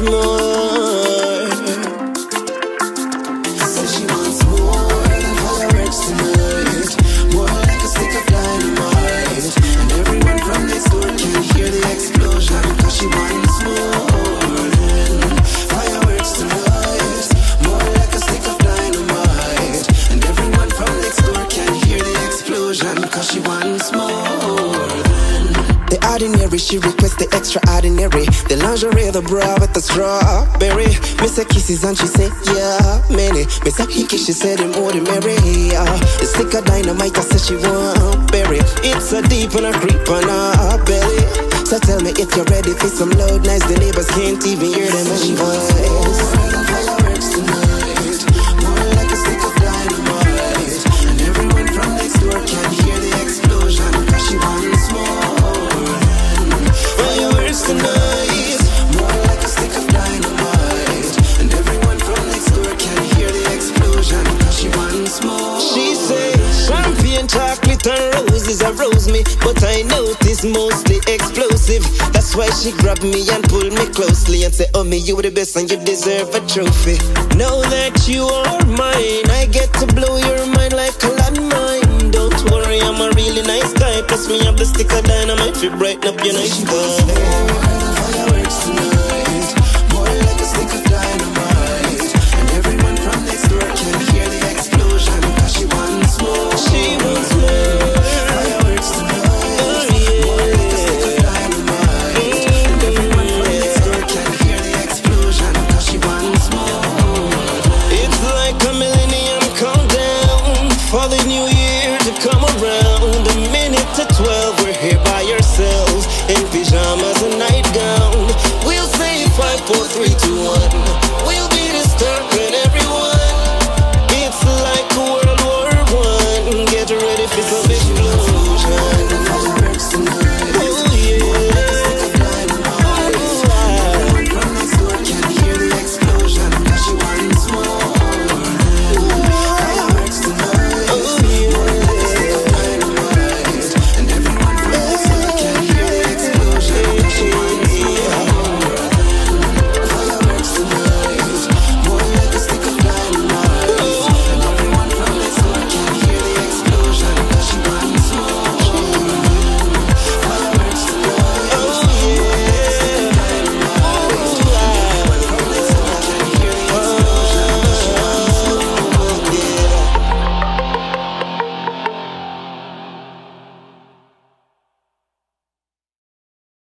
wants ordinary. She requests the extraordinary. The lingerie, the bra with the strawberry. Me say kisses and she say, yeah, many. Me say hickey, she said him ordinary. Uh, yeah. The stick of dynamite, I said she want berry. It's a deep and a creep on her belly. So tell me if you're ready for some loud nights. The neighbors can't even hear them voice. And roses arouse me. But I notice mostly explosive. That's why she grabbed me and pulled me closely and said, Oh, me, you the best and you deserve a trophy. Now that you are mine, I get to blow your mind like a landmine. Don't worry, I'm a really nice guy. Plus, me have the stick of dynamite to brighten up your night sky. Fireworks tonight. Jean